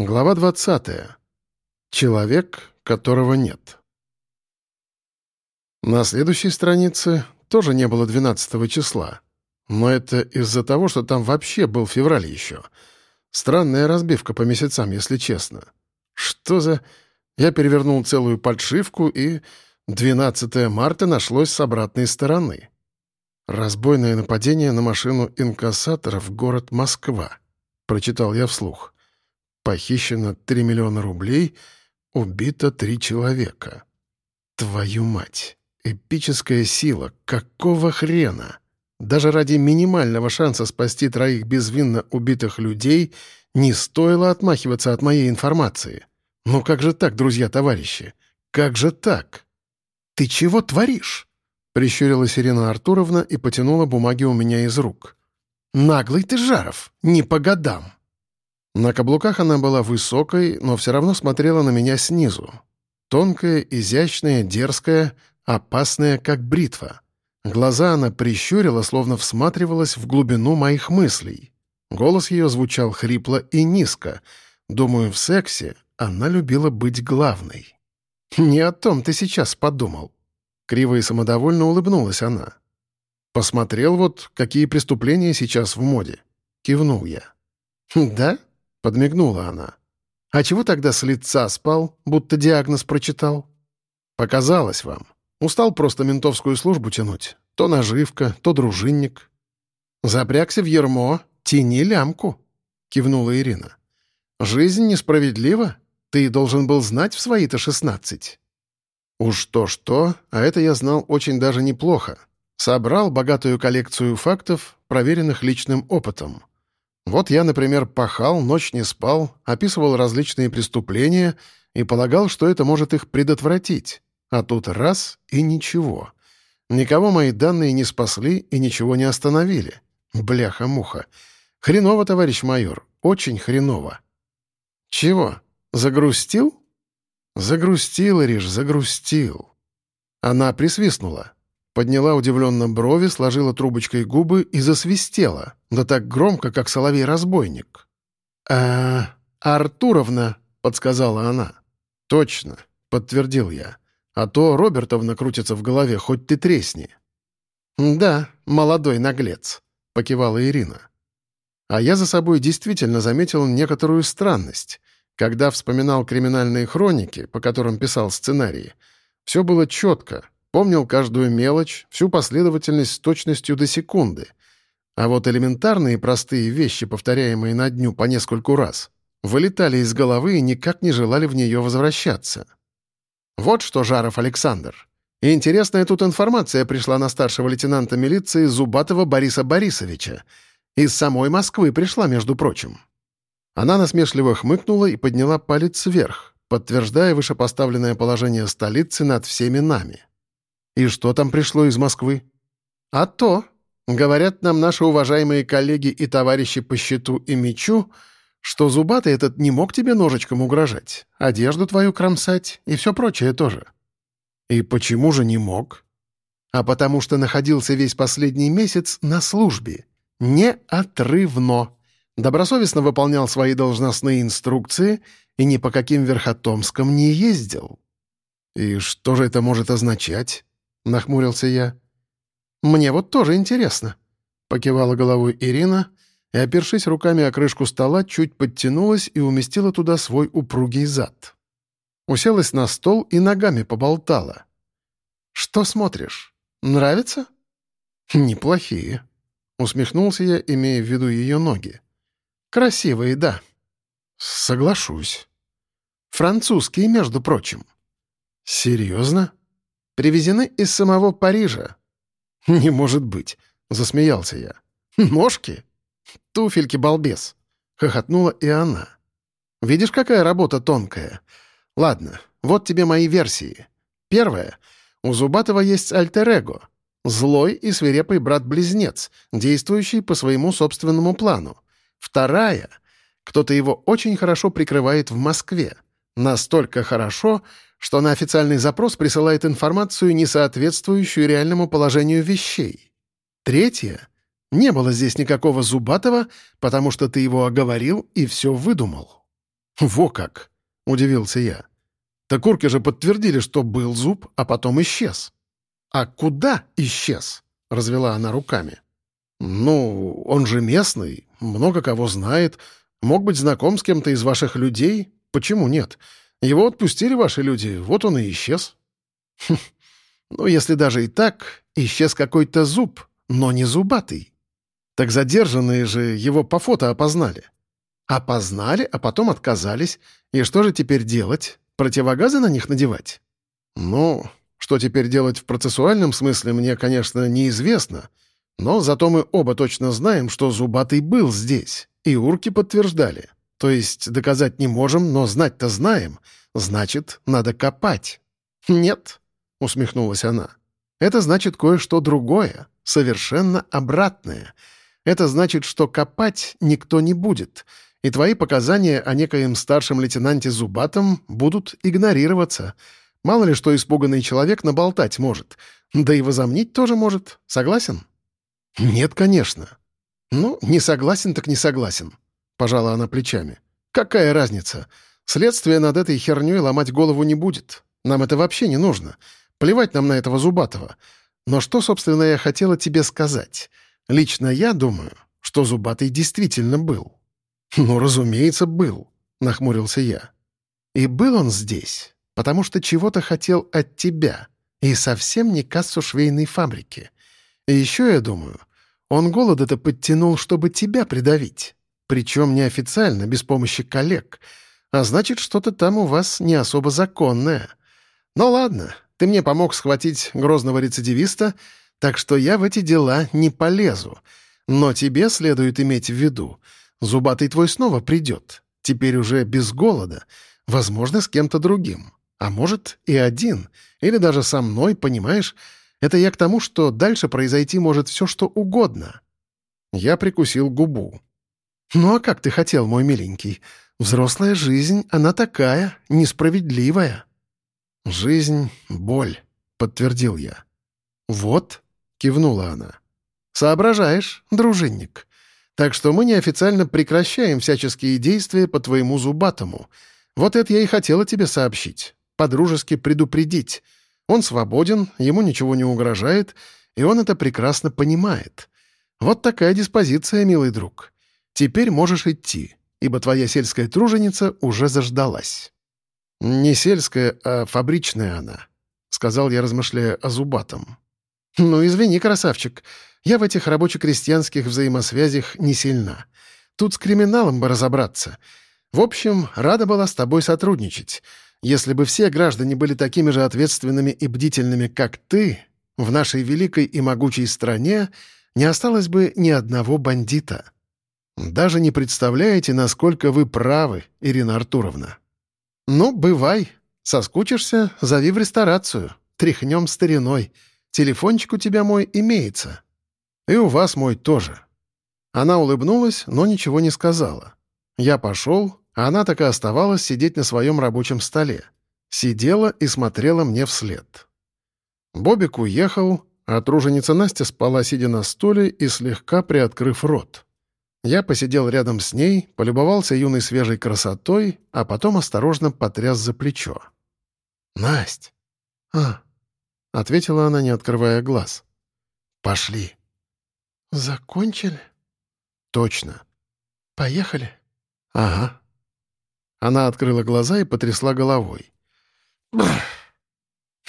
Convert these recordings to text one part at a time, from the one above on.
Глава 20. Человек, которого нет. На следующей странице тоже не было 12 числа. Но это из-за того, что там вообще был февраль еще. Странная разбивка по месяцам, если честно. Что за... Я перевернул целую подшивку, и 12 марта нашлось с обратной стороны. «Разбойное нападение на машину инкассатора в город Москва», — прочитал я вслух. Похищено 3 миллиона рублей, убито 3 человека. Твою мать! Эпическая сила! Какого хрена? Даже ради минимального шанса спасти троих безвинно убитых людей не стоило отмахиваться от моей информации. Ну как же так, друзья-товарищи? Как же так? «Ты чего творишь?» — прищурилась Ирина Артуровна и потянула бумаги у меня из рук. «Наглый ты, Жаров, не по годам!» На каблуках она была высокой, но все равно смотрела на меня снизу. Тонкая, изящная, дерзкая, опасная, как бритва. Глаза она прищурила, словно всматривалась в глубину моих мыслей. Голос ее звучал хрипло и низко. Думаю, в сексе она любила быть главной. «Не о том ты сейчас подумал». Криво и самодовольно улыбнулась она. «Посмотрел вот, какие преступления сейчас в моде». Кивнул я. «Да?» — подмигнула она. «А чего тогда с лица спал, будто диагноз прочитал?» «Показалось вам. Устал просто ментовскую службу тянуть. То наживка, то дружинник». «Запрягся в ермо, тяни лямку», — кивнула Ирина. «Жизнь несправедлива. Ты должен был знать в свои-то шестнадцать». Уж то-что, а это я знал очень даже неплохо. Собрал богатую коллекцию фактов, проверенных личным опытом. Вот я, например, пахал, ночь не спал, описывал различные преступления и полагал, что это может их предотвратить. А тут раз — и ничего. Никого мои данные не спасли и ничего не остановили. Бляха-муха. Хреново, товарищ майор, очень хреново. Чего, загрустил? Загрустил, Ириш, загрустил. Она присвистнула. Подняла удивленно брови, сложила трубочкой губы и засвистела, да так громко, как соловей-разбойник. «А, Артуровна», — подсказала она. «Точно», — подтвердил я. «А то Робертовна крутится в голове, хоть ты тресни». «Да, молодой наглец», — покивала Ирина. А я за собой действительно заметил некоторую странность. Когда вспоминал криминальные хроники, по которым писал сценарии, все было четко, Помнил каждую мелочь, всю последовательность с точностью до секунды. А вот элементарные простые вещи, повторяемые на дню по нескольку раз, вылетали из головы и никак не желали в нее возвращаться. Вот что, Жаров Александр. Интересная тут информация пришла на старшего лейтенанта милиции Зубатова Бориса Борисовича. Из самой Москвы пришла, между прочим. Она насмешливо хмыкнула и подняла палец вверх, подтверждая вышепоставленное положение столицы над всеми нами. И что там пришло из Москвы? А то, говорят нам наши уважаемые коллеги и товарищи по счету и мечу, что зубатый этот не мог тебе ножичком угрожать, одежду твою кромсать и все прочее тоже. И почему же не мог? А потому что находился весь последний месяц на службе. Неотрывно. Добросовестно выполнял свои должностные инструкции и ни по каким верхотомскам не ездил. И что же это может означать? — нахмурился я. «Мне вот тоже интересно», — покивала головой Ирина и, опершись руками о крышку стола, чуть подтянулась и уместила туда свой упругий зад. Уселась на стол и ногами поболтала. «Что смотришь? Нравится?» «Неплохие», — усмехнулся я, имея в виду ее ноги. «Красивые, да». «Соглашусь». «Французские, между прочим». «Серьезно?» Привезены из самого Парижа». «Не может быть», — засмеялся я. «Ножки? Туфельки, балбес!» — хохотнула и она. «Видишь, какая работа тонкая? Ладно, вот тебе мои версии. Первая. У Зубатова есть альтер-эго. Злой и свирепый брат-близнец, действующий по своему собственному плану. Вторая. Кто-то его очень хорошо прикрывает в Москве. Настолько хорошо, что на официальный запрос присылает информацию, не соответствующую реальному положению вещей. Третье. Не было здесь никакого Зубатова, потому что ты его оговорил и все выдумал. «Во как!» — удивился я. Так урки же подтвердили, что был зуб, а потом исчез. «А куда исчез?» — развела она руками. «Ну, он же местный, много кого знает. Мог быть знаком с кем-то из ваших людей. Почему нет? Его отпустили ваши люди, вот он и исчез». Хм, «Ну, если даже и так, исчез какой-то зуб, но не зубатый. Так задержанные же его по фото опознали». «Опознали, а потом отказались. И что же теперь делать? Противогазы на них надевать?» «Ну, что теперь делать в процессуальном смысле, мне, конечно, неизвестно. Но зато мы оба точно знаем, что Зубатый был здесь, и урки подтверждали. То есть доказать не можем, но знать-то знаем. Значит, надо копать». «Нет», — усмехнулась она. «Это значит кое-что другое, совершенно обратное. Это значит, что копать никто не будет» и твои показания о некоем старшем лейтенанте Зубатом будут игнорироваться. Мало ли что испуганный человек наболтать может. Да и возомнить тоже может. Согласен? Нет, конечно. Ну, не согласен так не согласен. Пожала она плечами. Какая разница? Следствие над этой херней ломать голову не будет. Нам это вообще не нужно. Плевать нам на этого Зубатого. Но что, собственно, я хотела тебе сказать? Лично я думаю, что Зубатый действительно был. «Ну, разумеется, был», — нахмурился я. «И был он здесь, потому что чего-то хотел от тебя, и совсем не кассу швейной фабрики. И еще я думаю, он голода-то подтянул, чтобы тебя придавить, причем неофициально, без помощи коллег, а значит, что-то там у вас не особо законное. Ну ладно, ты мне помог схватить грозного рецидивиста, так что я в эти дела не полезу, но тебе следует иметь в виду — Зубатый твой снова придет, теперь уже без голода, возможно, с кем-то другим. А может, и один, или даже со мной, понимаешь? Это я к тому, что дальше произойти может все, что угодно». Я прикусил губу. «Ну а как ты хотел, мой миленький? Взрослая жизнь, она такая, несправедливая». «Жизнь — боль», — подтвердил я. «Вот», — кивнула она. «Соображаешь, дружинник. Так что мы неофициально прекращаем всяческие действия по твоему зубатому. Вот это я и хотела тебе сообщить. Подружески предупредить. Он свободен, ему ничего не угрожает, и он это прекрасно понимает. Вот такая диспозиция, милый друг. Теперь можешь идти, ибо твоя сельская труженица уже заждалась». «Не сельская, а фабричная она», — сказал я, размышляя о зубатом. «Ну, извини, красавчик, я в этих рабоче-крестьянских взаимосвязях не сильна. Тут с криминалом бы разобраться. В общем, рада была с тобой сотрудничать. Если бы все граждане были такими же ответственными и бдительными, как ты, в нашей великой и могучей стране не осталось бы ни одного бандита. Даже не представляете, насколько вы правы, Ирина Артуровна. Ну, бывай. Соскучишься, зови в ресторацию. Тряхнем стариной. Телефончик у тебя мой имеется. И у вас мой тоже». Она улыбнулась, но ничего не сказала. Я пошел, а она так и оставалась сидеть на своем рабочем столе. Сидела и смотрела мне вслед. Бобик уехал, а труженица Настя спала, сидя на стуле и слегка приоткрыв рот. Я посидел рядом с ней, полюбовался юной свежей красотой, а потом осторожно потряс за плечо. «Насть!» «А!» — ответила она, не открывая глаз. «Пошли!» «Закончили?» «Точно». «Поехали?» «Ага». Она открыла глаза и потрясла головой.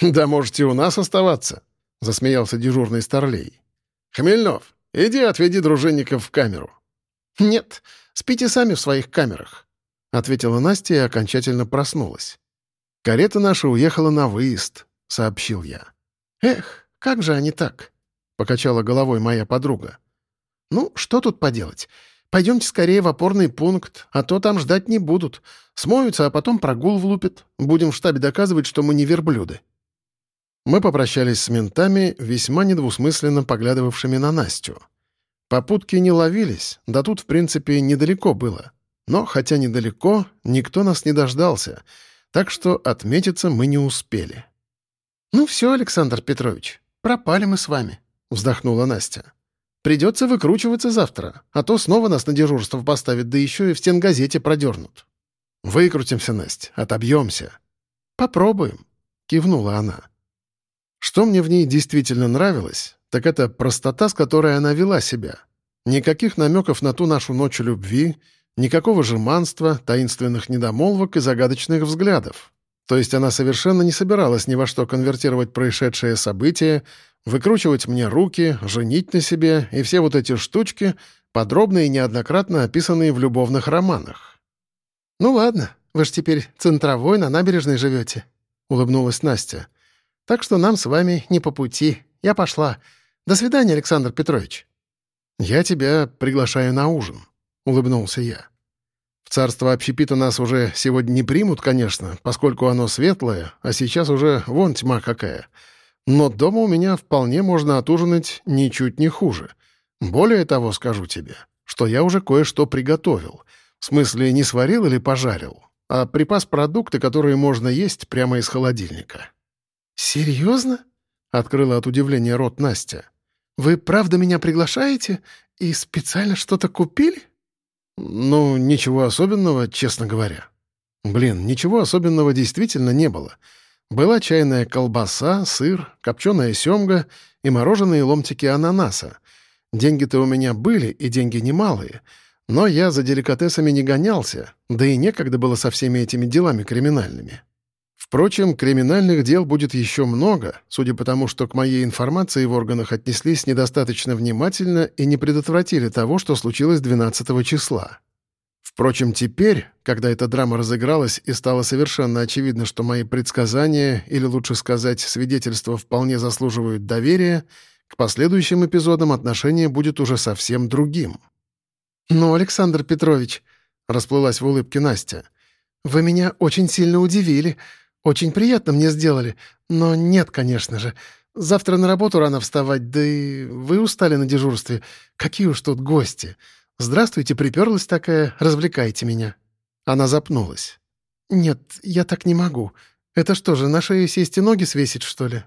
«Да можете у нас оставаться», — засмеялся дежурный старлей. «Хмельнов, иди отведи дружинников в камеру». «Нет, спите сами в своих камерах», — ответила Настя и окончательно проснулась. «Карета наша уехала на выезд», — сообщил я. «Эх, как же они так?» покачала головой моя подруга. «Ну, что тут поделать? Пойдемте скорее в опорный пункт, а то там ждать не будут. Смоются, а потом прогул влупят. Будем в штабе доказывать, что мы не верблюды». Мы попрощались с ментами, весьма недвусмысленно поглядывавшими на Настю. Попутки не ловились, да тут, в принципе, недалеко было. Но, хотя недалеко, никто нас не дождался, так что отметиться мы не успели. «Ну все, Александр Петрович, пропали мы с вами», — вздохнула Настя. «Придется выкручиваться завтра, а то снова нас на дежурство поставят, да еще и в стенгазете продернут». Выкрутимся, Настя, отобьемся. Попробуем, кивнула она. Что мне в ней действительно нравилось, так это простота, с которой она вела себя. Никаких намеков на ту нашу ночь любви, никакого жеманства, таинственных недомолвок и загадочных взглядов. То есть она совершенно не собиралась ни во что конвертировать происшедшее событие, выкручивать мне руки, женить на себе и все вот эти штучки, подробно и неоднократно описанные в любовных романах. «Ну ладно, вы же теперь центровой на набережной живете», — улыбнулась Настя. «Так что нам с вами не по пути. Я пошла. До свидания, Александр Петрович». «Я тебя приглашаю на ужин», — улыбнулся я. «В царство общепита нас уже сегодня не примут, конечно, поскольку оно светлое, а сейчас уже вон тьма какая. Но дома у меня вполне можно отужинать ничуть не хуже. Более того, скажу тебе, что я уже кое-что приготовил. В смысле, не сварил или пожарил, а припас продукты, которые можно есть прямо из холодильника». «Серьезно?» — открыла от удивления рот Настя. «Вы правда меня приглашаете? И специально что-то купили?» «Ну, ничего особенного, честно говоря». Блин, ничего особенного действительно не было. Была чайная колбаса, сыр, копченая семга и мороженые ломтики ананаса. Деньги-то у меня были, и деньги немалые. Но я за деликатесами не гонялся, да и некогда было со всеми этими делами криминальными. Впрочем, криминальных дел будет еще много, судя по тому, что к моей информации в органах отнеслись недостаточно внимательно и не предотвратили того, что случилось 12 числа. Впрочем, теперь, когда эта драма разыгралась и стало совершенно очевидно, что мои предсказания, или лучше сказать, свидетельства вполне заслуживают доверия, к последующим эпизодам отношение будет уже совсем другим. «Ну, Александр Петрович», — расплылась в улыбке Настя, — «вы меня очень сильно удивили. Очень приятно мне сделали. Но нет, конечно же. Завтра на работу рано вставать, да и вы устали на дежурстве. Какие уж тут гости. «Здравствуйте, приперлась такая, развлекайте меня». Она запнулась. «Нет, я так не могу. Это что же, на шею сесть и ноги свесить, что ли?»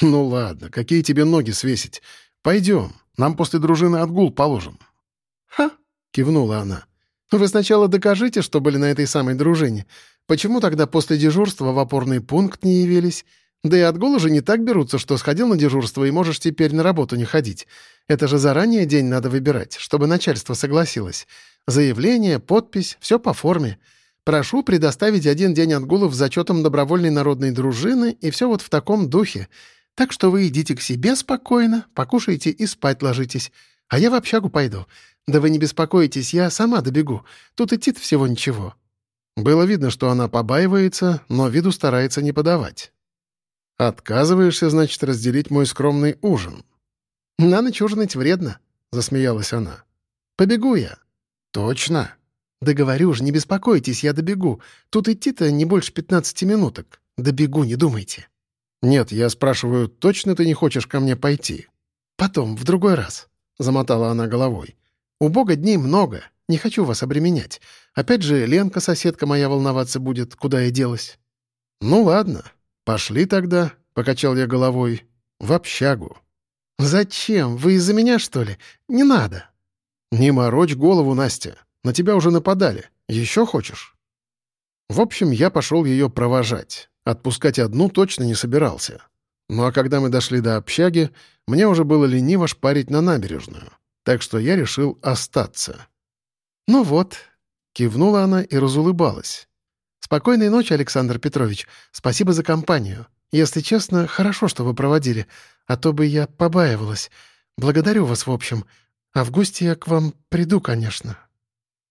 «Ну ладно, какие тебе ноги свесить? Пойдем, нам после дружины отгул положим». «Ха!» — кивнула она. «Вы сначала докажите, что были на этой самой дружине. Почему тогда после дежурства в опорный пункт не явились? Да и отгулы же не так берутся, что сходил на дежурство и можешь теперь на работу не ходить. Это же заранее день надо выбирать, чтобы начальство согласилось. Заявление, подпись — все по форме. Прошу предоставить один день отгулов с зачетом добровольной народной дружины и все вот в таком духе. Так что вы идите к себе спокойно, покушайте и спать ложитесь. А я в общагу пойду. Да вы не беспокойтесь, я сама добегу. Тут идти всего ничего». Было видно, что она побаивается, но виду старается не подавать. «Отказываешься, значит, разделить мой скромный ужин?» «На ночь ужинать вредно», — засмеялась она. «Побегу я». «Точно?» «Да говорю же, не беспокойтесь, я добегу. Тут идти-то не больше пятнадцати минуток. Добегу, не думайте». «Нет, я спрашиваю, точно ты не хочешь ко мне пойти?» «Потом, в другой раз», — замотала она головой. «У Бога дней много, не хочу вас обременять. Опять же, Ленка, соседка моя, волноваться будет, куда я делась». «Ну ладно, «Пошли тогда», — покачал я головой, — «в общагу». «Зачем? Вы из-за меня, что ли? Не надо». «Не морочь голову, Настя. На тебя уже нападали. Еще хочешь?» В общем, я пошел ее провожать. Отпускать одну точно не собирался. Ну а когда мы дошли до общаги, мне уже было лениво шпарить на набережную. Так что я решил остаться. «Ну вот», — кивнула она и разулыбалась. «Спокойной ночи, Александр Петрович. Спасибо за компанию. Если честно, хорошо, что вы проводили, а то бы я побаивалась. Благодарю вас, в общем. А в гости я к вам приду, конечно».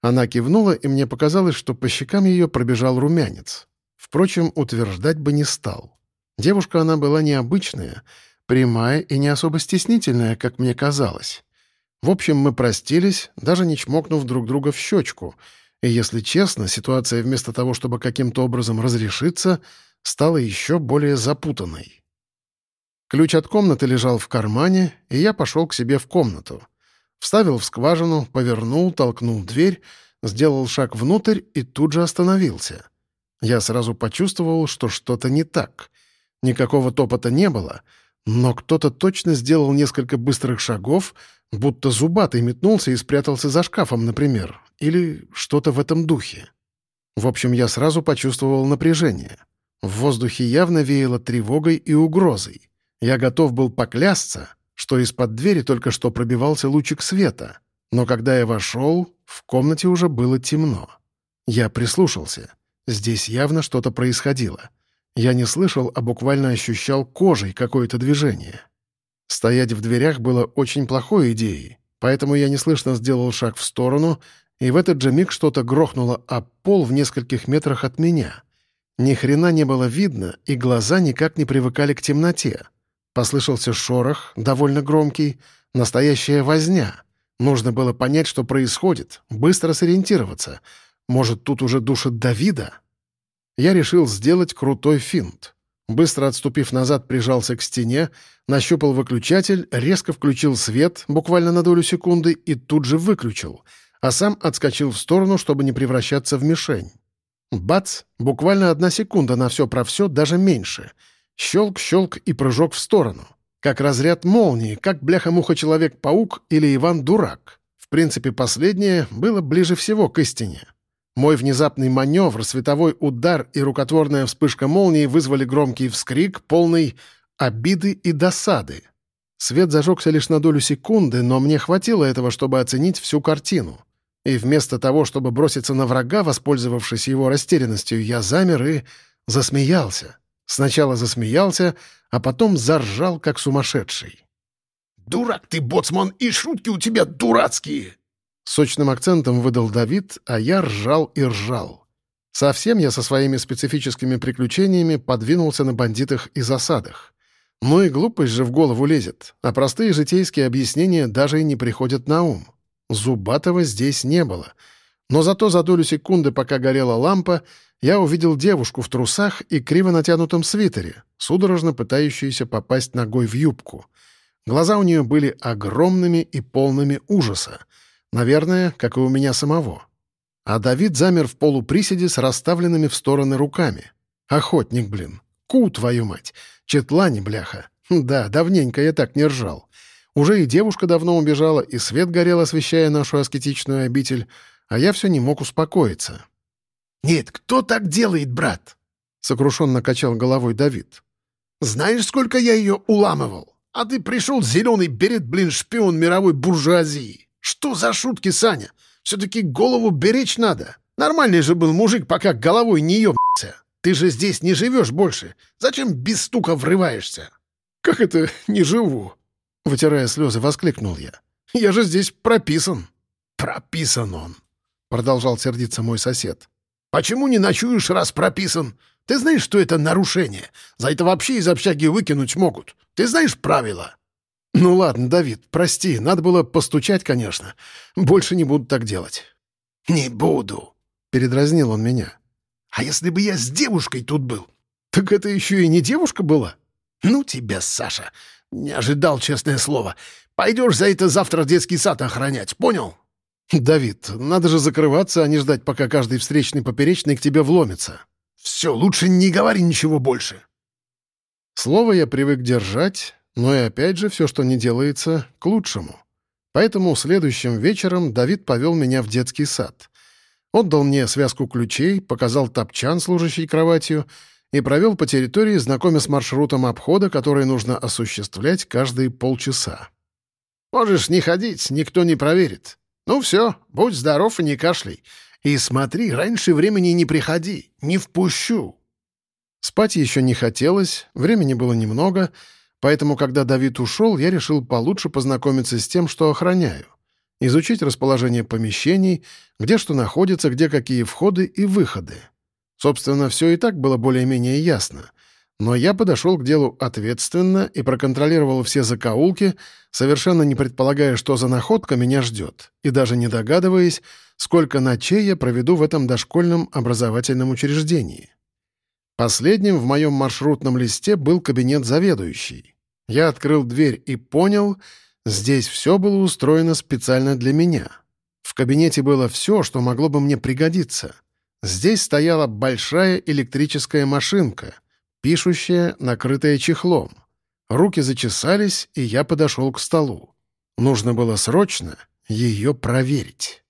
Она кивнула, и мне показалось, что по щекам ее пробежал румянец. Впрочем, утверждать бы не стал. Девушка она была необычная, прямая и не особо стеснительная, как мне казалось. В общем, мы простились, даже не чмокнув друг друга в щечку — и, если честно, ситуация вместо того, чтобы каким-то образом разрешиться, стала еще более запутанной. Ключ от комнаты лежал в кармане, и я пошел к себе в комнату. Вставил в скважину, повернул, толкнул дверь, сделал шаг внутрь и тут же остановился. Я сразу почувствовал, что что-то не так. Никакого топота не было, но кто-то точно сделал несколько быстрых шагов, будто зубатый метнулся и спрятался за шкафом, например, или что-то в этом духе. В общем, я сразу почувствовал напряжение. В воздухе явно веяло тревогой и угрозой. Я готов был поклясться, что из-под двери только что пробивался лучик света, но когда я вошел, в комнате уже было темно. Я прислушался. Здесь явно что-то происходило. Я не слышал, а буквально ощущал кожей какое-то движение. Стоять в дверях было очень плохой идеей, поэтому я неслышно сделал шаг в сторону, и в этот же миг что-то грохнуло об пол в нескольких метрах от меня. Ни хрена не было видно, и глаза никак не привыкали к темноте. Послышался шорох, довольно громкий, настоящая возня. Нужно было понять, что происходит, быстро сориентироваться. Может, тут уже душит Давида? Я решил сделать крутой финт. Быстро отступив назад, прижался к стене, нащупал выключатель, резко включил свет, буквально на долю секунды, и тут же выключил, а сам отскочил в сторону, чтобы не превращаться в мишень. Бац! Буквально одна секунда на все про все, даже меньше. Щелк, щелк и прыжок в сторону. Как разряд молнии, как бляха-муха Человек-паук или Иван-дурак. В принципе, последнее было ближе всего к истине. Мой внезапный маневр, световой удар и рукотворная вспышка молнии вызвали громкий вскрик, полный обиды и досады. Свет зажегся лишь на долю секунды, но мне хватило этого, чтобы оценить всю картину. И вместо того, чтобы броситься на врага, воспользовавшись его растерянностью, я замер и засмеялся. Сначала засмеялся, а потом заржал, как сумасшедший. «Дурак ты, боцман, и шутки у тебя дурацкие!» Сочным акцентом выдал Давид, а я ржал и ржал. Совсем я со своими специфическими приключениями подвинулся на бандитах и засадах. Ну и глупость же в голову лезет, а простые житейские объяснения даже и не приходят на ум. Зубатого здесь не было. Но зато за долю секунды, пока горела лампа, я увидел девушку в трусах и криво натянутом свитере, судорожно пытающуюся попасть ногой в юбку. Глаза у нее были огромными и полными ужаса. Наверное, как и у меня самого. А Давид замер в полуприседе с расставленными в стороны руками. Охотник, блин. Ку, твою мать. Четлани, бляха. Да, давненько я так не ржал. Уже и девушка давно убежала, и свет горел, освещая нашу аскетичную обитель, а я все не мог успокоиться. «Нет, кто так делает, брат?» — сокрушенно качал головой Давид. «Знаешь, сколько я ее уламывал? А ты пришел зеленый берет, блин, шпион мировой буржуазии. Что за шутки, Саня? Все-таки голову беречь надо. Нормальный же был мужик, пока головой не ебался. Ты же здесь не живешь больше. Зачем без стука врываешься? Как это не живу? Вытирая слезы, воскликнул я. Я же здесь прописан. Прописан он, продолжал сердиться мой сосед. Почему не ночуешь, раз прописан? Ты знаешь, что это нарушение? За это вообще из общаги выкинуть могут. Ты знаешь правила? «Ну ладно, Давид, прости, надо было постучать, конечно. Больше не буду так делать». «Не буду», — передразнил он меня. «А если бы я с девушкой тут был?» «Так это еще и не девушка была?» «Ну тебя, Саша, не ожидал, честное слово. Пойдешь за это завтра детский сад охранять, понял?» «Давид, надо же закрываться, а не ждать, пока каждый встречный поперечный к тебе вломится». «Все, лучше не говори ничего больше». Слово я привык держать, но и опять же, все, что не делается, к лучшему. Поэтому следующим вечером Давид повел меня в детский сад. Отдал мне связку ключей, показал топчан, служащий кроватью, и провел по территории, знакомя с маршрутом обхода, который нужно осуществлять каждые полчаса. «Можешь не ходить, никто не проверит. Ну все, будь здоров и не кашляй. И смотри, раньше времени не приходи, не впущу». Спать еще не хотелось, времени было немного — Поэтому, когда Давид ушел, я решил получше познакомиться с тем, что охраняю. Изучить расположение помещений, где что находится, где какие входы и выходы. Собственно, все и так было более-менее ясно. Но я подошел к делу ответственно и проконтролировал все закоулки, совершенно не предполагая, что за находка меня ждет, и даже не догадываясь, сколько ночей я проведу в этом дошкольном образовательном учреждении. Последним в моем маршрутном листе был кабинет заведующий. Я открыл дверь и понял, здесь все было устроено специально для меня. В кабинете было все, что могло бы мне пригодиться. Здесь стояла большая электрическая машинка, пишущая, накрытая чехлом. Руки зачесались, и я подошел к столу. Нужно было срочно ее проверить.